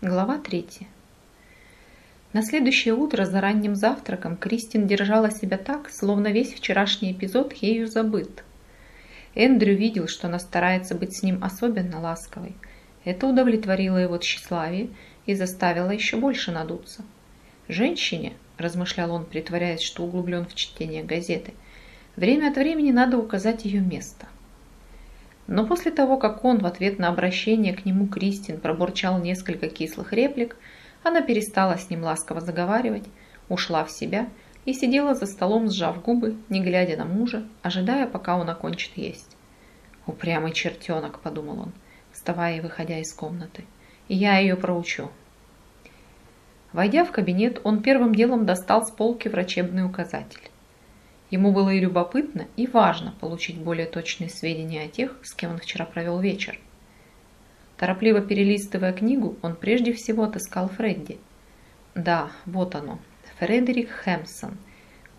Глава 3. На следующее утро за ранним завтраком Кристин держала себя так, словно весь вчерашний эпизод ею забыт. Эндрю видел, что она старается быть с ним особенно ласковой. Это удовлетворило его тщеславие и заставило еще больше надуться. «Женщине», – размышлял он, притворяясь, что углублен в чтение газеты, – «время от времени надо указать ее место». Но после того, как он в ответ на обращение к нему Кристин пробурчал несколько кислых реплик, она перестала с ним ласково заговаривать, ушла в себя и сидела за столом, сжав губы, не глядя на мужа, ожидая, пока он окончит есть. «Упрямый чертенок», — подумал он, вставая и выходя из комнаты. «Я ее проучу». Войдя в кабинет, он первым делом достал с полки врачебный указатель. Ему было и любопытно, и важно получить более точные сведения о тех, с кем он вчера провел вечер. Торопливо перелистывая книгу, он прежде всего отыскал Фредди. Да, вот оно. Фредерик Хэмсон,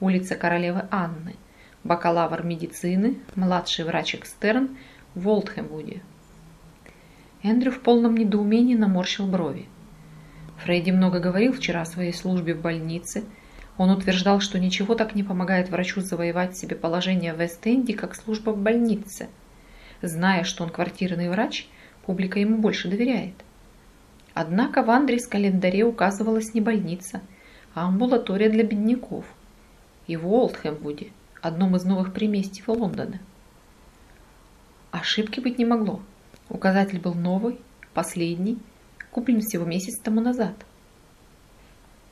улица Королевы Анны, бакалавр медицины, младший врач экстерн в Олдхэмвуде. Эндрю в полном недоумении наморщил брови. Фредди много говорил вчера о своей службе в больнице – он утверждал, что ничего так не помогает врачу завоевать себе положение в Вест-Энде, как служба в больнице. Зная, что он квартирный врач, публика ему больше доверяет. Однако в Андрес календаре указывалась не больница, а амбулатория для бедняков. И в Уолтхэмвуде, одном из новых приместий Лондона. Ошибки быть не могло. Указатель был новый, последний, куплен всего месяц тому назад.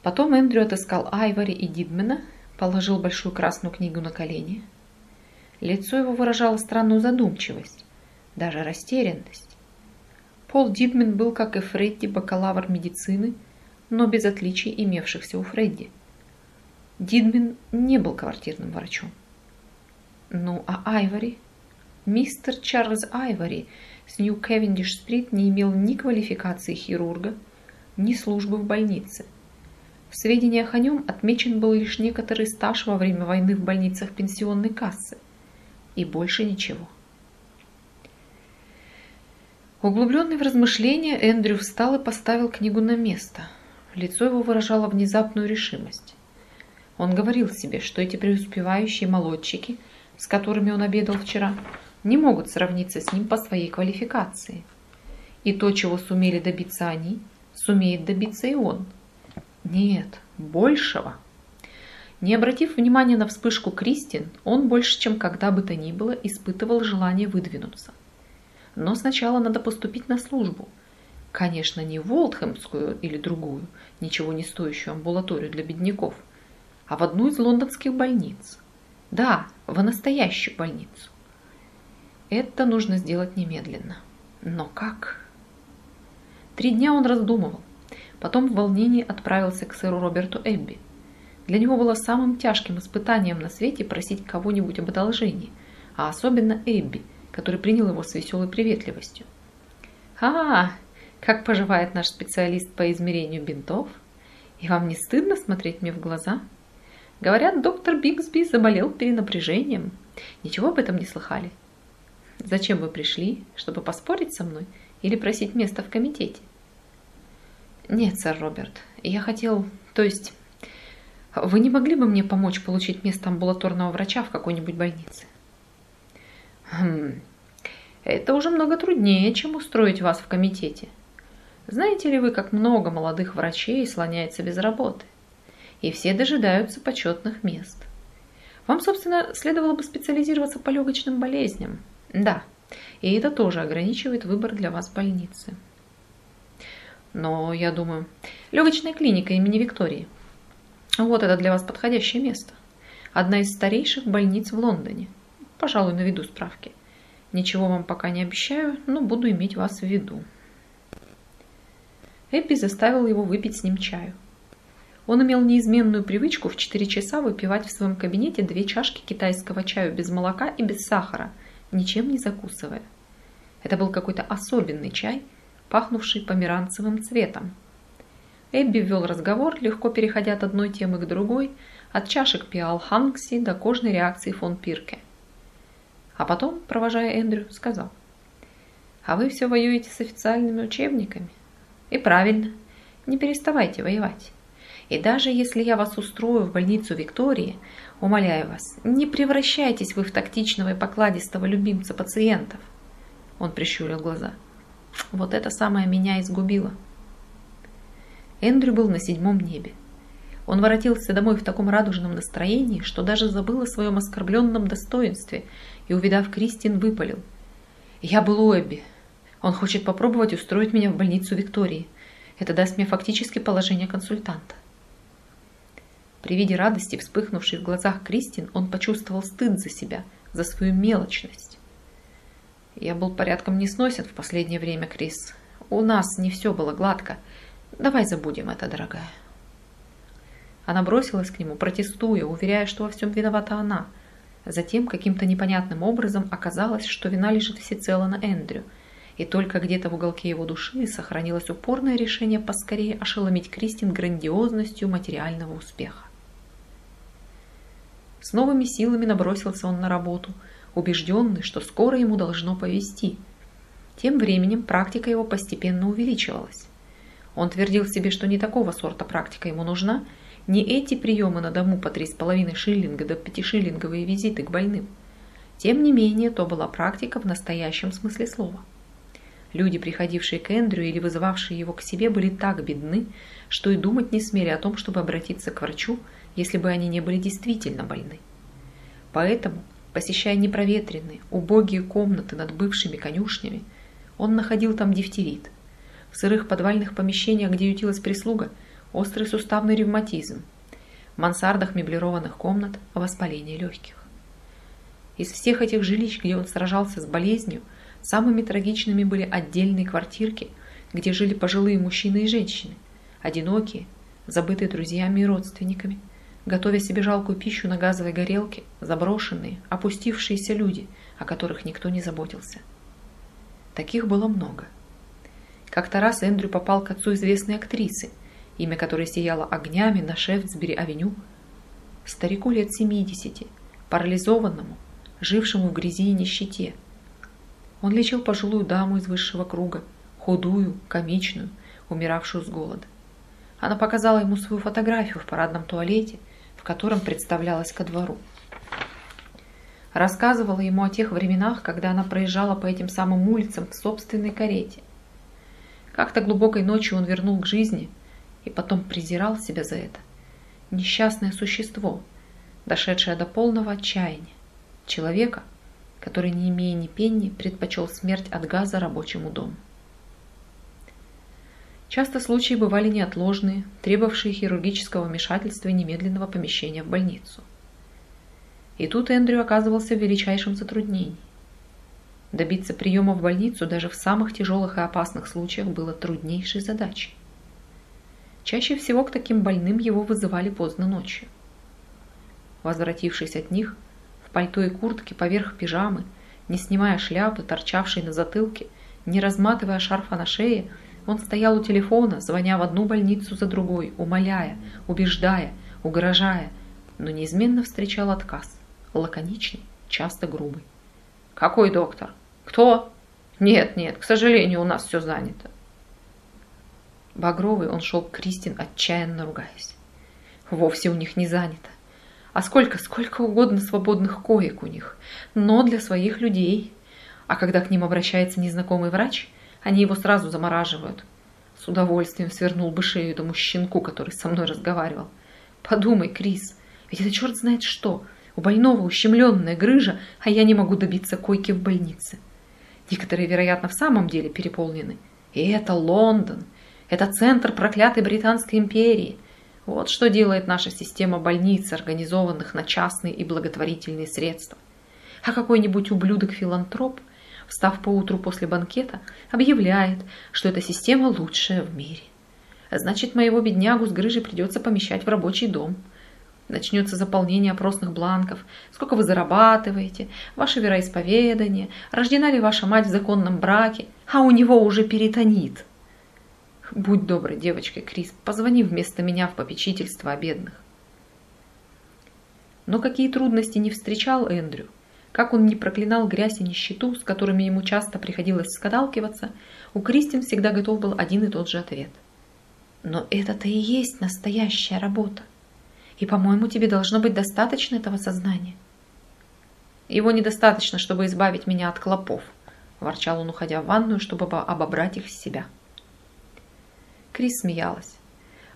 Потом Эндрю отыскал Айвори и Дидмена, положил большую красную книгу на колени. Лицо его выражало странную задумчивость, даже растерянность. Пол Дидмен был, как и Фредди, бакалавр медицины, но без отличий, имевшихся у Фредди. Дидмен не был квартирным врачом. Ну, а Айвори? Мистер Чарльз Айвори с Нью-Кевендиш-стрит не имел ни квалификации хирурга, ни службы в больнице – в сведениях о нем отмечен был лишь некоторый стаж во время войны в больницах пенсионной кассы. И больше ничего. Углубленный в размышления, Эндрю встал и поставил книгу на место. Лицо его выражало внезапную решимость. Он говорил себе, что эти преуспевающие молодчики, с которыми он обедал вчера, не могут сравниться с ним по своей квалификации. И то, чего сумели добиться они, сумеет добиться и он – нет, большего. Не обратив внимания на вспышку Кристин, он больше, чем когда бы то ни было, испытывал желание выдвинуться. Но сначала надо поступить на службу. Конечно, не в Волтхэмскую или другую, ничего не стоящую амбулаторию для бедняков, а в одну из лондонских больниц. Да, в настоящую больницу. Это нужно сделать немедленно. Но как? Три дня он раздумывал. Потом в волнении отправился к сэру Роберту Эбби. Для него было самым тяжким испытанием на свете просить кого-нибудь об одолжении, а особенно Эбби, который принял его с веселой приветливостью. «А, как поживает наш специалист по измерению бинтов? И вам не стыдно смотреть мне в глаза? Говорят, доктор Бигсби заболел перенапряжением. Ничего об этом не слыхали? Зачем вы пришли? Чтобы поспорить со мной или просить место в комитете?» Нет, сэр Роберт, я хотел... То есть... Вы не могли бы мне помочь получить место амбулаторного врача в какой-нибудь больнице? Хм... Это уже много труднее, чем устроить вас в комитете. Знаете ли вы, как много молодых врачей слоняется без работы? И все дожидаются почетных мест. Вам, собственно, следовало бы специализироваться по легочным болезням. Да, и это тоже ограничивает выбор для вас больницы. Но, я думаю, легочная клиника имени Виктории. Вот это для вас подходящее место. Одна из старейших больниц в Лондоне. Пожалуй, наведу справки. Ничего вам пока не обещаю, но буду иметь вас в виду. Эбби заставил его выпить с ним чаю. Он имел неизменную привычку в 4 часа выпивать в своем кабинете две чашки китайского чаю без молока и без сахара, ничем не закусывая. Это был какой-то особенный чай – пахнувший померанцевым цветом. Эбби ввел разговор, легко переходя от одной темы к другой, от чашек пиал Ханкси до кожной реакции фон Пирке. А потом, провожая Эндрю, сказал, «А вы все воюете с официальными учебниками? И правильно. Не переставайте воевать. И даже если я вас устрою в больницу Виктории, умоляю вас, не превращайтесь вы в тактичного и покладистого любимца пациентов. Он прищурил глаза. Вот это самое меня изгубило. Эндрю был на седьмом небе. Он воротился домой в таком радужном настроении, что даже забыл о своем оскорбленном достоинстве и, увидав Кристин, выпалил. «Я был у Эбби. Он хочет попробовать устроить меня в больницу Виктории. Это даст мне фактически положение консультанта». При виде радости, вспыхнувшей в глазах Кристин, он почувствовал стыд за себя, за свою мелочность. «Я был порядком несносен в последнее время, Крис. У нас не все было гладко. Давай забудем это, дорогая». Она бросилась к нему, протестуя, уверяя, что во всем виновата она. Затем каким-то непонятным образом оказалось, что вина лежит всецело на Эндрю, и только где-то в уголке его души сохранилось упорное решение поскорее ошеломить Кристин грандиозностью материального успеха. С новыми силами набросился он на работу, убежденный, что скоро ему должно повезти. Тем временем практика его постепенно увеличивалась. Он твердил себе, что не такого сорта практика ему нужна, не эти приемы на дому по три с половиной шиллинга до пятишиллинговые визиты к больным. Тем не менее, то была практика в настоящем смысле слова. Люди, приходившие к Эндрю или вызывавшие его к себе, были так бедны, что и думать не смели о том, чтобы обратиться к врачу, если бы они не были действительно больны. Поэтому, посещая непроветренные, убогие комнаты над бывшими конюшнями, он находил там дифтерит. В сырых подвальных помещениях, где ютилась прислуга – острый суставный ревматизм, в мансардах меблированных комнат воспаление легких. Из всех этих жилищ, где он сражался с болезнью, самыми трагичными были отдельные квартирки, где жили пожилые мужчины и женщины, одинокие, забытые друзьями и родственниками, готовя себе жалкую пищу на газовой горелке, заброшенные, опустившиеся люди, о которых никто не заботился. Таких было много. Как-то раз Эндрю попал к отцу известной актрисы – имя которой сияло огнями на Шефтсбери-авеню, старику лет 70, парализованному, жившему в грязи и нищете. Он лечил пожилую даму из высшего круга, худую, комичную, умиравшую с голода. Она показала ему свою фотографию в парадном туалете, котором представлялась ко двору. Рассказывала ему о тех временах, когда она проезжала по этим самым улицам в собственной карете. Как-то глубокой ночью он вернул к жизни – и потом презирал себя за это. Несчастное существо, дошедшее до полного отчаяния. Человека, который, не имея ни пенни, предпочел смерть от газа рабочему дому. Часто случаи бывали неотложные, требовавшие хирургического вмешательства и немедленного помещения в больницу. И тут Эндрю оказывался в величайшем затруднении. Добиться приема в больницу даже в самых тяжелых и опасных случаях было труднейшей задачей. Чаще всего к таким больным его вызывали поздно ночью. Возвратившись от них, в пальто и куртке поверх пижамы, не снимая шляпы, торчавшей на затылке, не разматывая шарфа на шее, он стоял у телефона, звоня в одну больницу за другой, умоляя, убеждая, угрожая, но неизменно встречал отказ, лаконичный, часто грубый. «Какой доктор? Кто? Нет, нет, к сожалению, у нас все занято. Багровый он шел к Кристин, отчаянно ругаясь. Вовсе у них не занято. А сколько, сколько угодно свободных коек у них, но для своих людей. А когда к ним обращается незнакомый врач, они его сразу замораживают. С удовольствием свернул бы шею этому щенку, который со мной разговаривал. Подумай, Крис, ведь это черт знает что. У больного ущемленная грыжа, а я не могу добиться койки в больнице. Некоторые, вероятно, в самом деле переполнены. И это Лондон. Это центр проклятой Британской империи. Вот что делает наша система больниц, организованных на частные и благотворительные средства. А какой-нибудь ублюдок-филантроп, встав поутру после банкета, объявляет, что эта система лучшая в мире. Значит, моего беднягу с грыжей придется помещать в рабочий дом. Начнется заполнение опросных бланков. Сколько вы зарабатываете, ваше вероисповедание, рождена ли ваша мать в законном браке, а у него уже перитонит. Будь доброй девочкой, Крис, позвони вместо меня в попечительство о бедных. Но какие трудности не встречал Эндрю, как он не проклинал грязь и нищету, с которыми ему часто приходилось скаталкиваться, у Кристин всегда готов был один и тот же ответ. «Но это-то и есть настоящая работа. И, по-моему, тебе должно быть достаточно этого сознания». «Его недостаточно, чтобы избавить меня от клопов», – ворчал он, уходя в ванную, чтобы обобрать их с себя. Крис смеялась.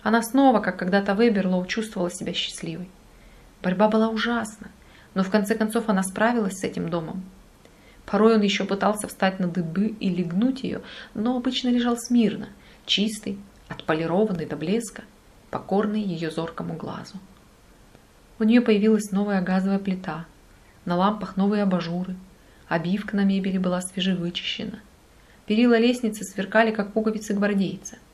Она снова, как когда-то в Эберлоу, чувствовала себя счастливой. Борьба была ужасна, но в конце концов она справилась с этим домом. Порой он еще пытался встать на дыбы и легнуть ее, но обычно лежал смирно, чистый, отполированный до блеска, покорный ее зоркому глазу. У нее появилась новая газовая плита, на лампах новые абажуры, обивка на мебели была свежевычищена. Перила лестницы сверкали, как пуговицы гвардейца –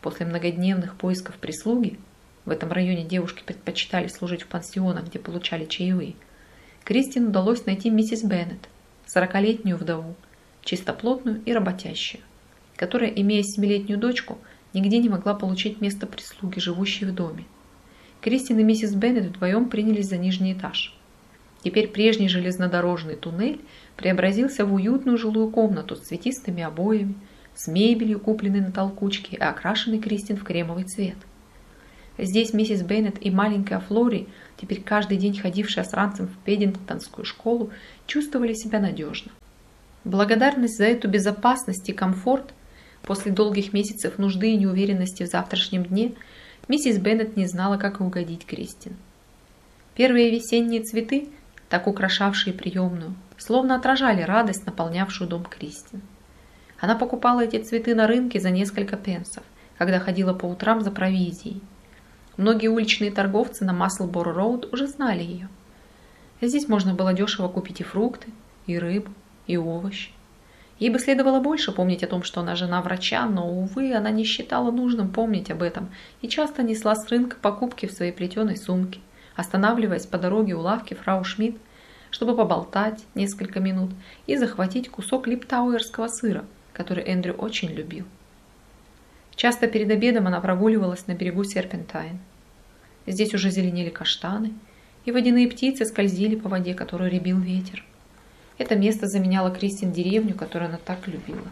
После многодневных поисков прислуги, в этом районе девушки предпочитали служить в пансионах, где получали чаевые, Кристин удалось найти миссис Беннет, сорокалетнюю вдову, чистоплотную и работящую, которая, имея семилетнюю дочку, нигде не могла получить место прислуги, живущей в доме. Кристин и миссис Беннет вдвоем принялись за нижний этаж. Теперь прежний железнодорожный туннель преобразился в уютную жилую комнату с цветистыми обоями, с мебелью, купленной на толкучке и окрашенной Кристин в кремовый цвет. Здесь миссис Беннет и маленькая Флори, теперь каждый день ходившая с ранцем в Педдингтонскую школу, чувствовали себя надежно. Благодарность за эту безопасность и комфорт после долгих месяцев нужды и неуверенности в завтрашнем дне миссис Беннет не знала, как угодить Кристин. Первые весенние цветы, так украшавшие приемную, словно отражали радость, наполнявшую дом Кристин. Она покупала эти цветы на рынке за несколько пенсов, когда ходила по утрам за провизией. Многие уличные торговцы на Маслборо-Роуд уже знали ее. Здесь можно было дешево купить и фрукты, и рыбу, и овощи. Ей бы следовало больше помнить о том, что она жена врача, но, увы, она не считала нужным помнить об этом и часто несла с рынка покупки в своей плетеной сумке, останавливаясь по дороге у лавки фрау Шмидт, чтобы поболтать несколько минут и захватить кусок липтауэрского сыра – который Эндрю очень любил. Часто перед обедом она прогуливалась на берегу Серпентайн. Здесь уже зеленели каштаны, и водяные птицы скользили по воде, которую ребил ветер. Это место заменяло Кристин деревню, которую она так любила.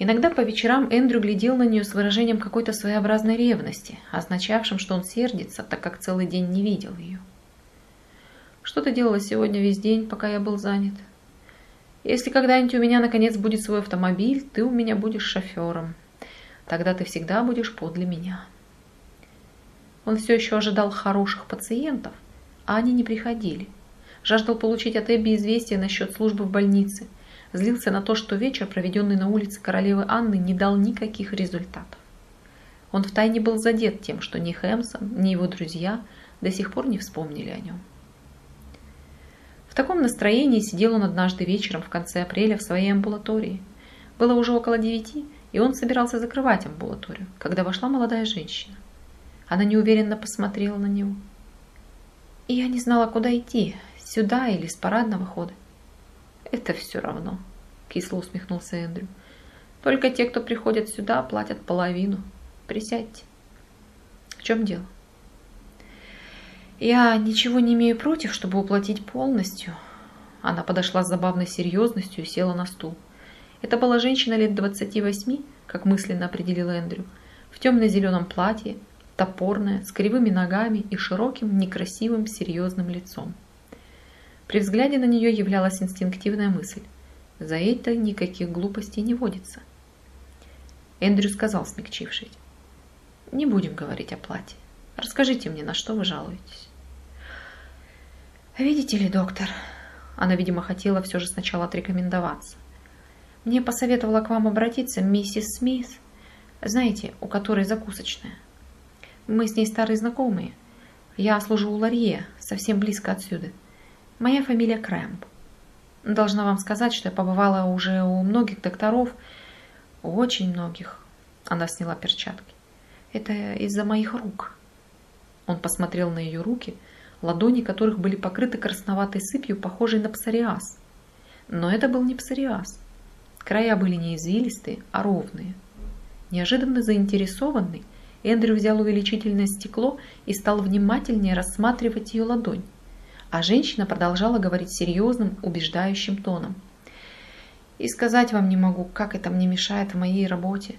Иногда по вечерам Эндрю глядел на нее с выражением какой-то своеобразной ревности, означавшим, что он сердится, так как целый день не видел ее. «Что ты делала сегодня весь день, пока я был занят?» Если когда-нибудь у меня наконец будет свой автомобиль, ты у меня будешь шофером. Тогда ты всегда будешь подле меня. Он все еще ожидал хороших пациентов, а они не приходили. Жаждал получить от Эбби известие насчет службы в больнице. Злился на то, что вечер, проведенный на улице королевы Анны, не дал никаких результатов. Он втайне был задет тем, что ни Хэмсон, ни его друзья до сих пор не вспомнили о нем. В таком настроении сидел он однажды вечером в конце апреля в своей амбулатории. Было уже около девяти, и он собирался закрывать амбулаторию, когда вошла молодая женщина. Она неуверенно посмотрела на него. И я не знала, куда идти, сюда или с парадного хода. Это все равно, кисло усмехнулся Эндрю. Только те, кто приходят сюда, платят половину. Присядьте. В чем дело? Я ничего не имею против, чтобы уплатить полностью. Она подошла с забавной серьезностью и села на стул. Это была женщина лет 28, как мысленно определил Эндрю, в темно-зеленом платье, топорная, с кривыми ногами и широким, некрасивым, серьезным лицом. При взгляде на нее являлась инстинктивная мысль. За это никаких глупостей не водится. Эндрю сказал, смягчившись. «Не будем говорить о платье. Расскажите мне, на что вы жалуетесь?» «Видите ли, доктор...» Она, видимо, хотела все же сначала отрекомендоваться. «Мне посоветовала к вам обратиться миссис Смит, знаете, у которой закусочная. Мы с ней старые знакомые. Я служу у Ларье, совсем близко отсюда. Моя фамилия Крэмп. Должна вам сказать, что я побывала уже у многих докторов, очень многих. Она сняла перчатки. Это из-за моих рук. Он посмотрел на ее руки, ладони которых были покрыты красноватой сыпью, похожей на псориаз. Но это был не псориаз. Края были не извилистые, а ровные. Неожиданно заинтересованный, Эндрю взял увеличительное стекло и стал внимательнее рассматривать ее ладонь. а женщина продолжала говорить серьезным, убеждающим тоном. «И сказать вам не могу, как это мне мешает в моей работе.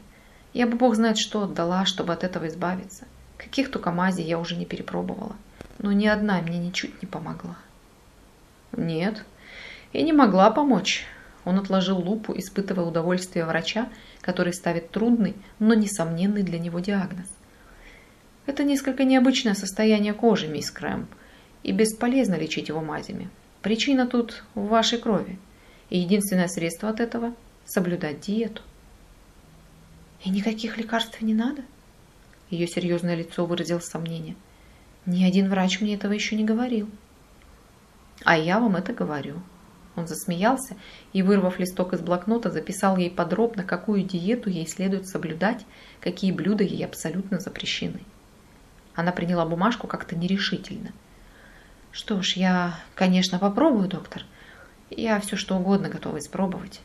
Я бы бог знает что отдала, чтобы от этого избавиться. Каких только мазей я уже не перепробовала, но ни одна мне ничуть не помогла». «Нет, и не могла помочь». Он отложил лупу, испытывая удовольствие врача, который ставит трудный, но несомненный для него диагноз. Это несколько необычное состояние кожи, мисс Крэм и бесполезно лечить его мазями. Причина тут в вашей крови. И единственное средство от этого – соблюдать диету. И никаких лекарств не надо? Ее серьезное лицо выразило сомнение. Ни один врач мне этого еще не говорил. А я вам это говорю. Он засмеялся и, вырвав листок из блокнота, записал ей подробно, какую диету ей следует соблюдать, какие блюда ей абсолютно запрещены. Она приняла бумажку как-то нерешительно – что ж, я, конечно, попробую, доктор. Я все что угодно готова испробовать.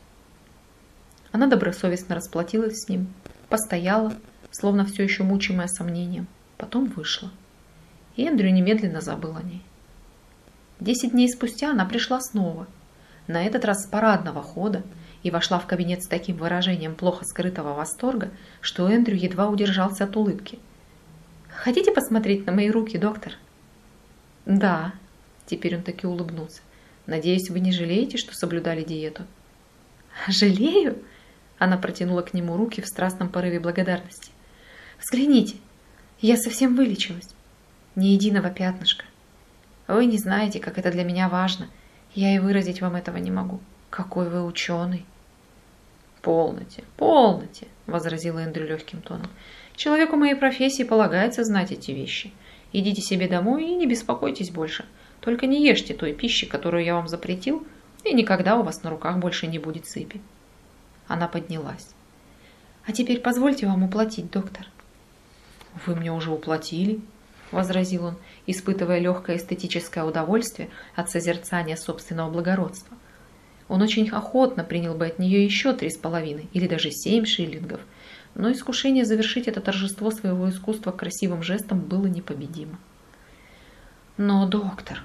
Она добросовестно расплатилась с ним, постояла, словно все еще мучимая сомнением, потом вышла. И Эндрю немедленно забыл о ней. Десять дней спустя она пришла снова, на этот раз с парадного хода, и вошла в кабинет с таким выражением плохо скрытого восторга, что Эндрю едва удержался от улыбки. «Хотите посмотреть на мои руки, доктор?» «Да», Теперь он таки улыбнулся. «Надеюсь, вы не жалеете, что соблюдали диету?» «Жалею?» Она протянула к нему руки в страстном порыве благодарности. «Взгляните, я совсем вылечилась. Ни единого пятнышка. Вы не знаете, как это для меня важно. Я и выразить вам этого не могу. Какой вы ученый!» «Полноте, полноте!» – возразила Эндрю легким тоном. «Человеку моей профессии полагается знать эти вещи. Идите себе домой и не беспокойтесь больше. Только не ешьте той пищи, которую я вам запретил, и никогда у вас на руках больше не будет сыпи. Она поднялась. А теперь позвольте вам уплатить, доктор. Вы мне уже уплатили, возразил он, испытывая легкое эстетическое удовольствие от созерцания собственного благородства. Он очень охотно принял бы от нее еще три с половиной или даже семь шиллингов, но искушение завершить это торжество своего искусства красивым жестом было непобедимо. «Но, доктор»,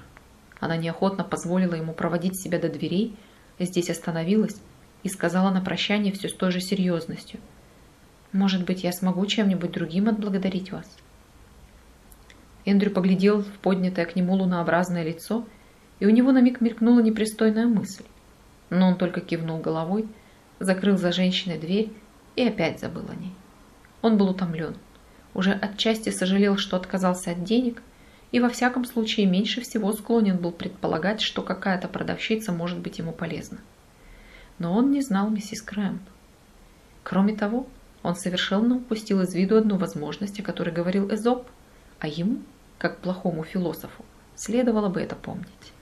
она неохотно позволила ему проводить себя до дверей, здесь остановилась и сказала на прощание все с той же серьезностью. «Может быть, я смогу чем-нибудь другим отблагодарить вас?» Эндрю поглядел в поднятое к нему лунообразное лицо, и у него на миг мелькнула непристойная мысль. Но он только кивнул головой, закрыл за женщиной дверь и опять забыл о ней. Он был утомлен, уже отчасти сожалел, что отказался от денег, и во всяком случае меньше всего склонен был предполагать, что какая-то продавщица может быть ему полезна. Но он не знал миссис Крэм. Кроме того, он совершенно упустил из виду одну возможность, о которой говорил Эзоп, а ему, как плохому философу, следовало бы это помнить.